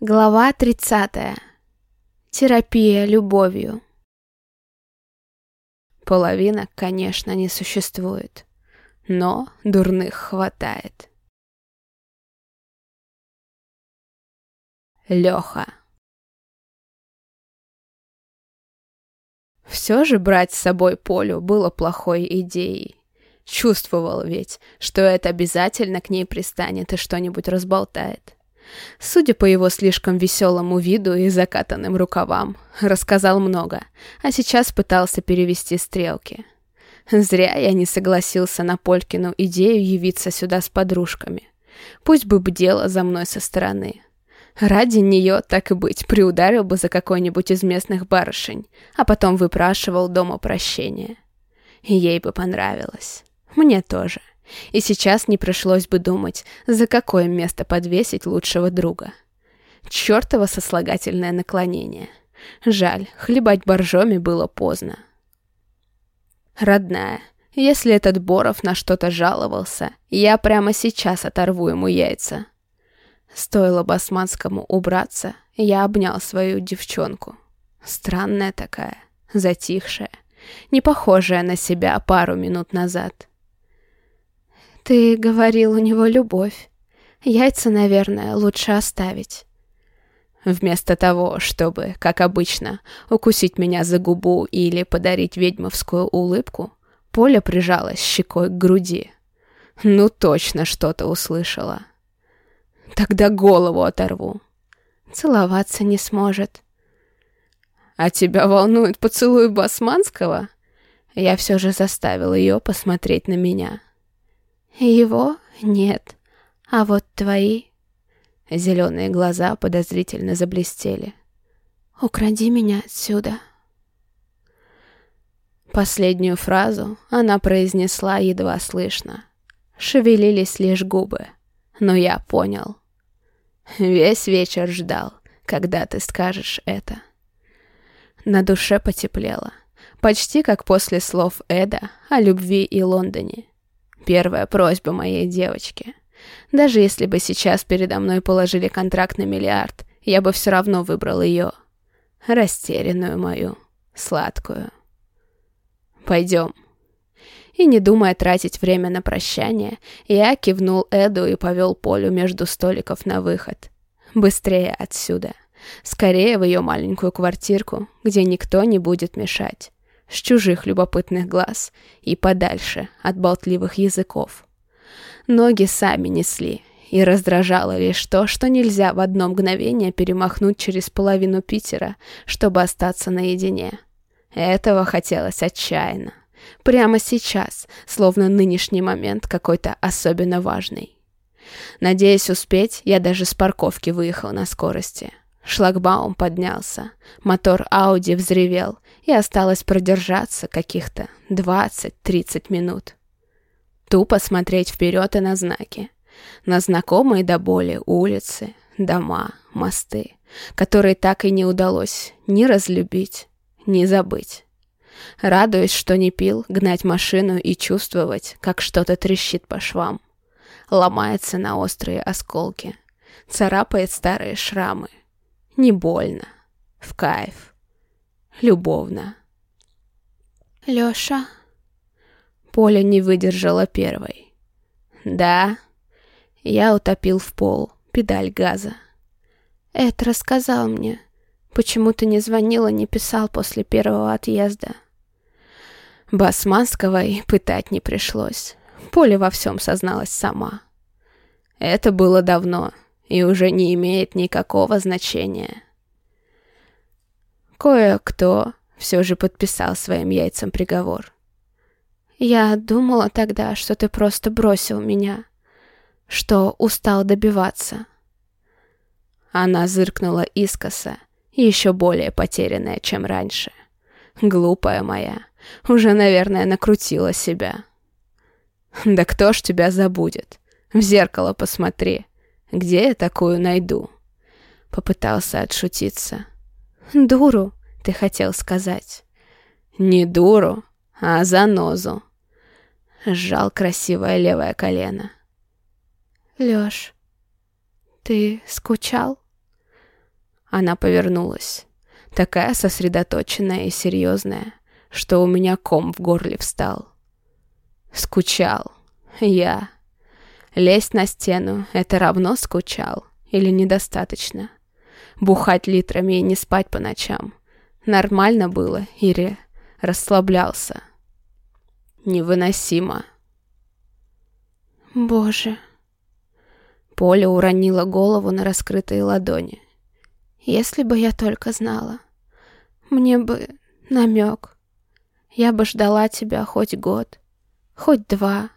Глава 30. Терапия любовью. Половинок, конечно, не существует, но дурных хватает. Леха. Все же брать с собой Полю было плохой идеей. Чувствовал ведь, что это обязательно к ней пристанет и что-нибудь разболтает. Судя по его слишком веселому виду и закатанным рукавам, рассказал много, а сейчас пытался перевести стрелки. Зря я не согласился на Полькину идею явиться сюда с подружками. Пусть бы бдела за мной со стороны. Ради нее, так и быть, приударил бы за какой-нибудь из местных барышень, а потом выпрашивал дома прощения. Ей бы понравилось. Мне тоже. И сейчас не пришлось бы думать, за какое место подвесить лучшего друга. Чёртово сослагательное наклонение. Жаль, хлебать боржоми было поздно. Родная, если этот Боров на что-то жаловался, я прямо сейчас оторву ему яйца. Стоило Басманскому убраться, я обнял свою девчонку. Странная такая, затихшая, не похожая на себя пару минут назад. «Ты говорил, у него любовь. Яйца, наверное, лучше оставить». Вместо того, чтобы, как обычно, укусить меня за губу или подарить ведьмовскую улыбку, Поля прижалась щекой к груди. Ну точно что-то услышала. Тогда голову оторву. Целоваться не сможет. А тебя волнует поцелуй Басманского? Я все же заставил ее посмотреть на меня. Его нет, а вот твои... Зеленые глаза подозрительно заблестели. «Укради меня отсюда». Последнюю фразу она произнесла едва слышно. Шевелились лишь губы. Но я понял. Весь вечер ждал, когда ты скажешь это. На душе потеплело. Почти как после слов Эда о любви и Лондоне. Первая просьба моей девочки. Даже если бы сейчас передо мной положили контракт на миллиард, я бы все равно выбрал ее. Растерянную мою, сладкую. Пойдем. И не думая тратить время на прощание, я кивнул Эду и повел Полю между столиков на выход. Быстрее отсюда. Скорее в ее маленькую квартирку, где никто не будет мешать с чужих любопытных глаз и подальше от болтливых языков. Ноги сами несли, и раздражало лишь то, что нельзя в одно мгновение перемахнуть через половину Питера, чтобы остаться наедине. Этого хотелось отчаянно. Прямо сейчас, словно нынешний момент какой-то особенно важный. Надеясь успеть, я даже с парковки выехал на скорости. Шлагбаум поднялся, мотор Ауди взревел, и осталось продержаться каких-то 20-30 минут. Тупо смотреть вперед и на знаки. На знакомые до боли улицы, дома, мосты, которые так и не удалось ни разлюбить, ни забыть. Радуясь, что не пил, гнать машину и чувствовать, как что-то трещит по швам. Ломается на острые осколки. Царапает старые шрамы. Не больно. В кайф. Любовно. Лёша. Поля не выдержала первой. Да. Я утопил в пол педаль газа. Эд рассказал мне. Почему ты не звонил и не писал после первого отъезда? Басманского и пытать не пришлось. Поля во всем созналась сама. Это было давно и уже не имеет никакого значения. Кое-кто все же подписал своим яйцам приговор. Я думала тогда, что ты просто бросил меня, что устал добиваться. Она зыркнула искоса, еще более потерянная, чем раньше. Глупая моя, уже, наверное, накрутила себя. Да кто ж тебя забудет? В зеркало посмотри. Где я такую найду? Попытался отшутиться. «Дуру, ты хотел сказать». «Не дуру, а занозу». Сжал красивое левое колено. «Лёш, ты скучал?» Она повернулась. Такая сосредоточенная и серьезная, что у меня ком в горле встал. Скучал. Я. Лезть на стену — это равно скучал? Или недостаточно? Бухать литрами и не спать по ночам. Нормально было или расслаблялся? Невыносимо. Боже. Поля уронила голову на раскрытые ладони. Если бы я только знала. Мне бы намек. Я бы ждала тебя хоть год, хоть два.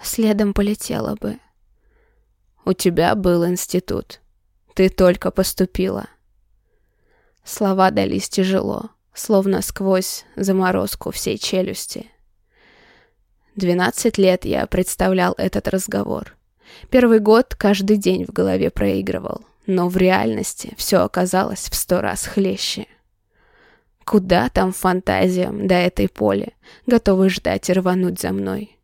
Следом полетела бы. У тебя был институт. Ты только поступила. Слова дались тяжело, словно сквозь заморозку всей челюсти. Двенадцать лет я представлял этот разговор. Первый год каждый день в голове проигрывал, но в реальности все оказалось в сто раз хлеще. Куда там фантазиям до этой поли, готовы ждать и рвануть за мной?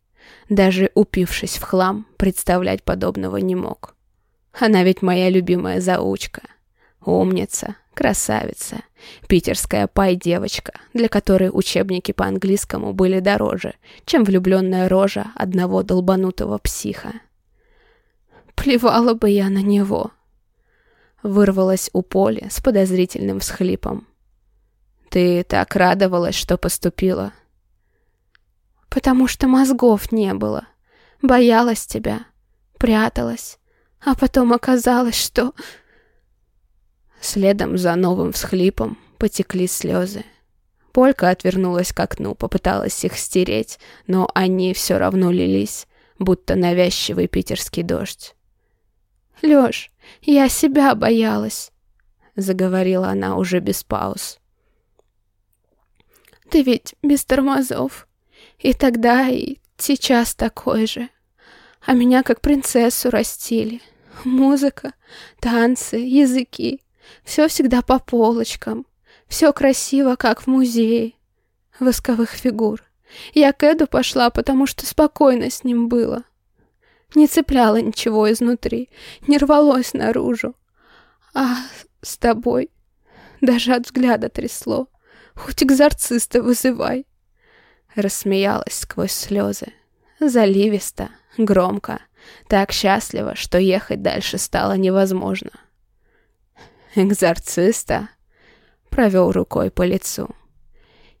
Даже упившись в хлам, представлять подобного не мог. Она ведь моя любимая заучка. Умница, красавица, питерская пай-девочка, для которой учебники по английскому были дороже, чем влюбленная рожа одного долбанутого психа. Плевала бы я на него. Вырвалась у Поли с подозрительным всхлипом. Ты так радовалась, что поступила. Потому что мозгов не было. Боялась тебя, пряталась. А потом оказалось, что... Следом за новым всхлипом потекли слезы. Полька отвернулась к окну, попыталась их стереть, но они все равно лились, будто навязчивый питерский дождь. «Лёш, я себя боялась», — заговорила она уже без пауз. «Ты ведь без тормозов. И тогда, и сейчас такой же. А меня как принцессу растили. Музыка, танцы, языки. Все всегда по полочкам. Все красиво, как в музее. Восковых фигур. Я к Эду пошла, потому что спокойно с ним было. Не цепляло ничего изнутри, не рвалось наружу. А с тобой даже от взгляда трясло. Хоть экзорциста вызывай. Рассмеялась сквозь слезы. Заливисто, громко, так счастливо, что ехать дальше стало невозможно. «Экзорциста?» — провел рукой по лицу.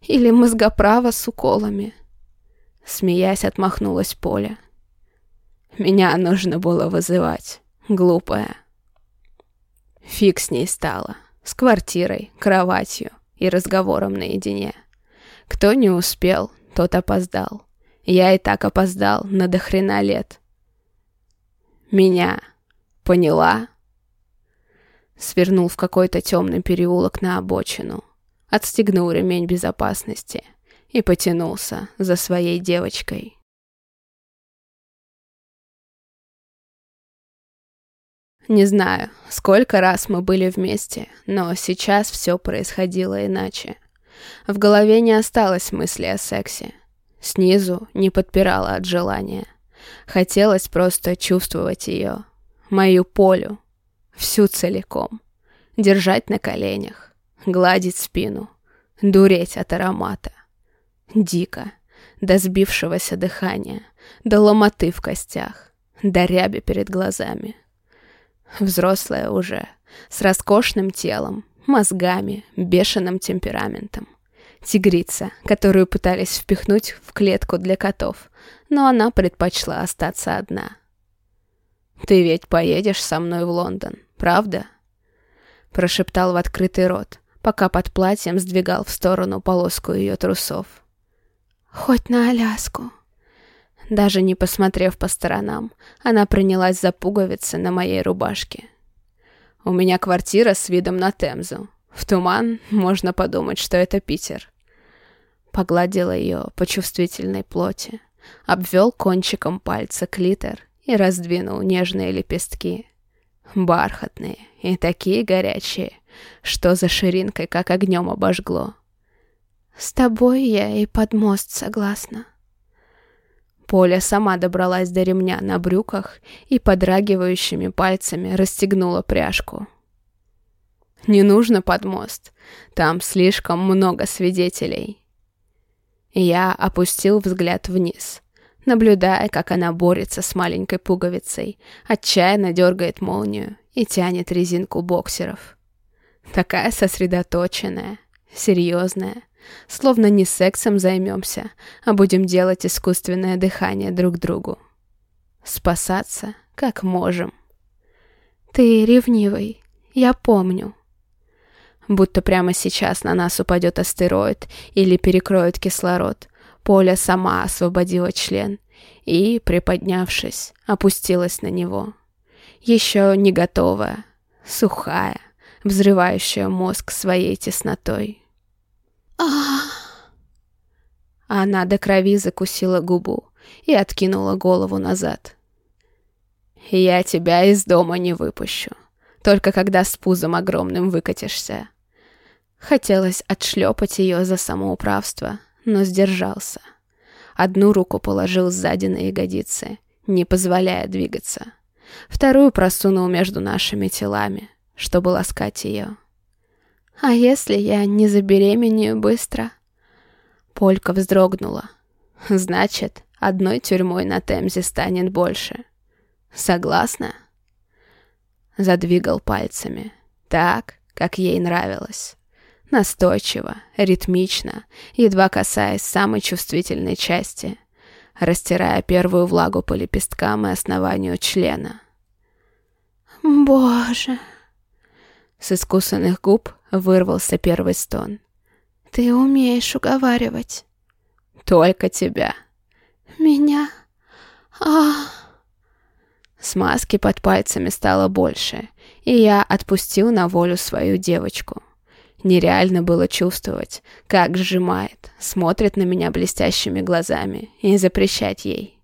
«Или мозгоправа с уколами?» Смеясь, отмахнулась Поля. «Меня нужно было вызывать, глупая». Фиг с ней стало, с квартирой, кроватью и разговором наедине. Кто не успел, тот опоздал. Я и так опоздал на дохрена лет. Меня поняла? Свернул в какой-то темный переулок на обочину, отстегнул ремень безопасности и потянулся за своей девочкой. Не знаю, сколько раз мы были вместе, но сейчас все происходило иначе. В голове не осталось мысли о сексе. Снизу не подпирала от желания. Хотелось просто чувствовать ее, мою полю, всю целиком. Держать на коленях, гладить спину, дуреть от аромата. Дико, до сбившегося дыхания, до ломоты в костях, до ряби перед глазами. Взрослая уже, с роскошным телом, мозгами, бешеным темпераментом. Тигрица, которую пытались впихнуть в клетку для котов, но она предпочла остаться одна. «Ты ведь поедешь со мной в Лондон, правда?» Прошептал в открытый рот, пока под платьем сдвигал в сторону полоску ее трусов. «Хоть на Аляску». Даже не посмотрев по сторонам, она принялась за пуговицы на моей рубашке. У меня квартира с видом на Темзу. В туман можно подумать, что это Питер. Погладила ее по чувствительной плоти, обвел кончиком пальца клитор и раздвинул нежные лепестки. Бархатные и такие горячие, что за ширинкой как огнем обожгло. «С тобой я и под мост согласна». Поля сама добралась до ремня на брюках и подрагивающими пальцами расстегнула пряжку. Не нужно под мост. Там слишком много свидетелей. Я опустил взгляд вниз, наблюдая, как она борется с маленькой пуговицей, отчаянно дергает молнию и тянет резинку боксеров. Такая сосредоточенная, серьезная, словно не сексом займемся, а будем делать искусственное дыхание друг другу. Спасаться, как можем. Ты ревнивый, я помню. Будто прямо сейчас на нас упадет астероид или перекроет кислород. Поля сама освободила член и, приподнявшись, опустилась на него. Еще не готовая, сухая, взрывающая мозг своей теснотой. Она до крови закусила губу и откинула голову назад. «Я тебя из дома не выпущу, только когда с пузом огромным выкатишься». Хотелось отшлепать ее за самоуправство, но сдержался. Одну руку положил сзади на ягодицы, не позволяя двигаться. Вторую просунул между нашими телами, чтобы ласкать ее. «А если я не забеременею быстро?» Полька вздрогнула. «Значит, одной тюрьмой на Темзе станет больше. Согласна?» Задвигал пальцами, так, как ей нравилось. Настойчиво, ритмично, едва касаясь самой чувствительной части, растирая первую влагу по лепесткам и основанию члена. «Боже!» С искусанных губ вырвался первый стон. «Ты умеешь уговаривать». «Только тебя». «Меня? а Смазки под пальцами стало больше, и я отпустил на волю свою девочку. Нереально было чувствовать, как сжимает, смотрит на меня блестящими глазами и запрещать ей.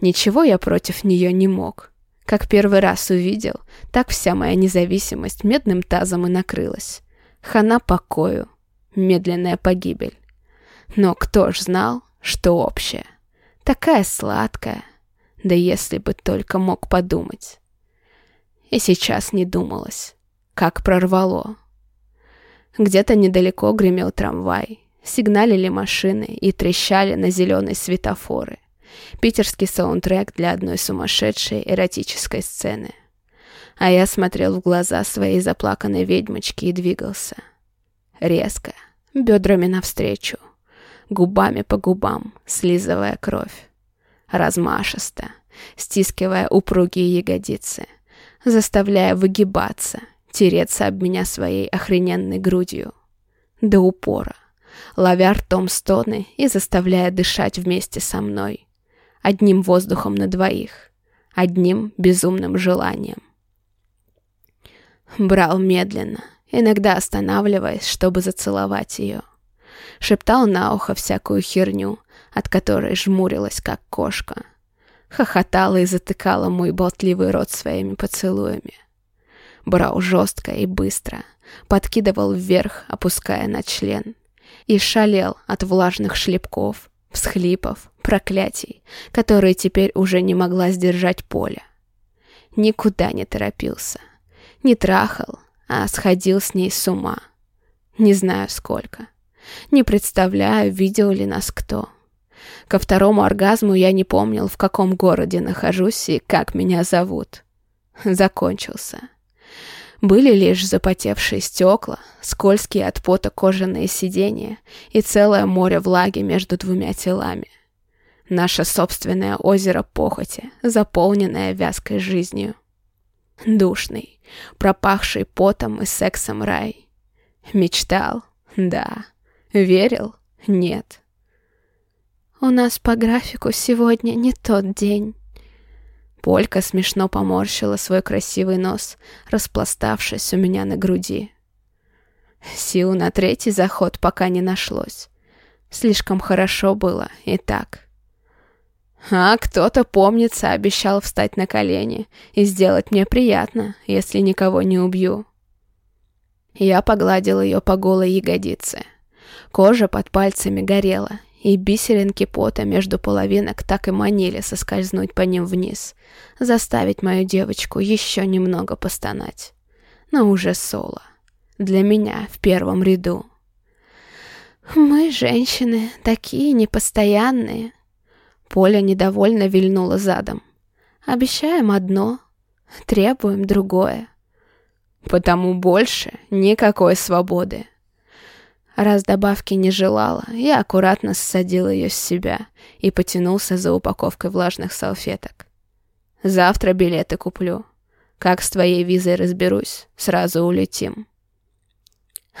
Ничего я против нее не мог. Как первый раз увидел, так вся моя независимость медным тазом и накрылась. Хана покою, медленная погибель. Но кто ж знал, что общее? Такая сладкая. Да если бы только мог подумать. И сейчас не думалось, как прорвало. Где-то недалеко гремел трамвай, сигналили машины и трещали на зеленые светофоры. Питерский саундтрек для одной сумасшедшей эротической сцены. А я смотрел в глаза своей заплаканной ведьмочки и двигался. Резко, бедрами навстречу, губами по губам, слизывая кровь. Размашисто, стискивая упругие ягодицы, заставляя выгибаться — тереться об меня своей охрененной грудью. До упора, ловя ртом стоны и заставляя дышать вместе со мной. Одним воздухом на двоих, одним безумным желанием. Брал медленно, иногда останавливаясь, чтобы зацеловать ее. Шептал на ухо всякую херню, от которой жмурилась, как кошка. Хохотала и затыкала мой болтливый рот своими поцелуями брал жестко и быстро, подкидывал вверх, опуская на член, и шалел от влажных шлепков, всхлипов, проклятий, которые теперь уже не могла сдержать Поля. Никуда не торопился, не трахал, а сходил с ней с ума. Не знаю сколько. Не представляю, видел ли нас кто. Ко второму оргазму я не помнил, в каком городе нахожусь и как меня зовут. Закончился. Были лишь запотевшие стекла, скользкие от пота кожаные сиденья и целое море влаги между двумя телами. Наше собственное озеро похоти, заполненное вязкой жизнью. Душный, пропахший потом и сексом рай. Мечтал? Да. Верил? Нет. У нас по графику сегодня не тот день. Полька смешно поморщила свой красивый нос, распластавшись у меня на груди. Сил на третий заход пока не нашлось. Слишком хорошо было и так. А кто-то, помнится, обещал встать на колени и сделать мне приятно, если никого не убью. Я погладил ее по голой ягодице. Кожа под пальцами горела, и бисеринки пота между половинок так и манили соскользнуть по ним вниз, заставить мою девочку еще немного постонать. Но уже соло. Для меня в первом ряду. Мы, женщины, такие непостоянные. Поля недовольно вильнула задом. Обещаем одно, требуем другое. Потому больше никакой свободы. Раз добавки не желала, я аккуратно ссадил ее с себя и потянулся за упаковкой влажных салфеток. Завтра билеты куплю. Как с твоей визой разберусь, сразу улетим.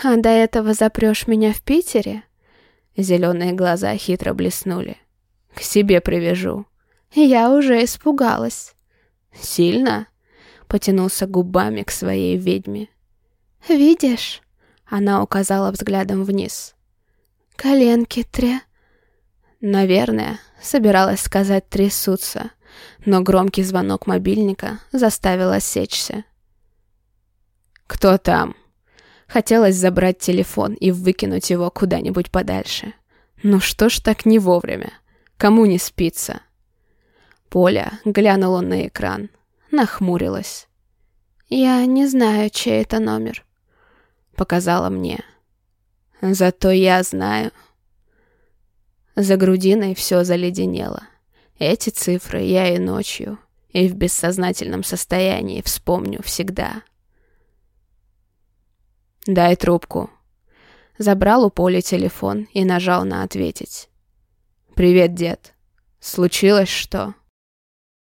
А до этого запрешь меня в Питере? Зеленые глаза хитро блеснули. К себе привяжу. Я уже испугалась. Сильно? Потянулся губами к своей ведьме. Видишь? Она указала взглядом вниз. «Коленки тря...» Наверное, собиралась сказать «трясутся», но громкий звонок мобильника заставил осечься. «Кто там?» Хотелось забрать телефон и выкинуть его куда-нибудь подальше. Ну что ж так не вовремя? Кому не спится? Поля глянула на экран, нахмурилась. «Я не знаю, чей это номер» показала мне. Зато я знаю. За грудиной все заледенело. Эти цифры я и ночью, и в бессознательном состоянии вспомню всегда. «Дай трубку». Забрал у Поли телефон и нажал на «ответить». «Привет, дед. Случилось что?»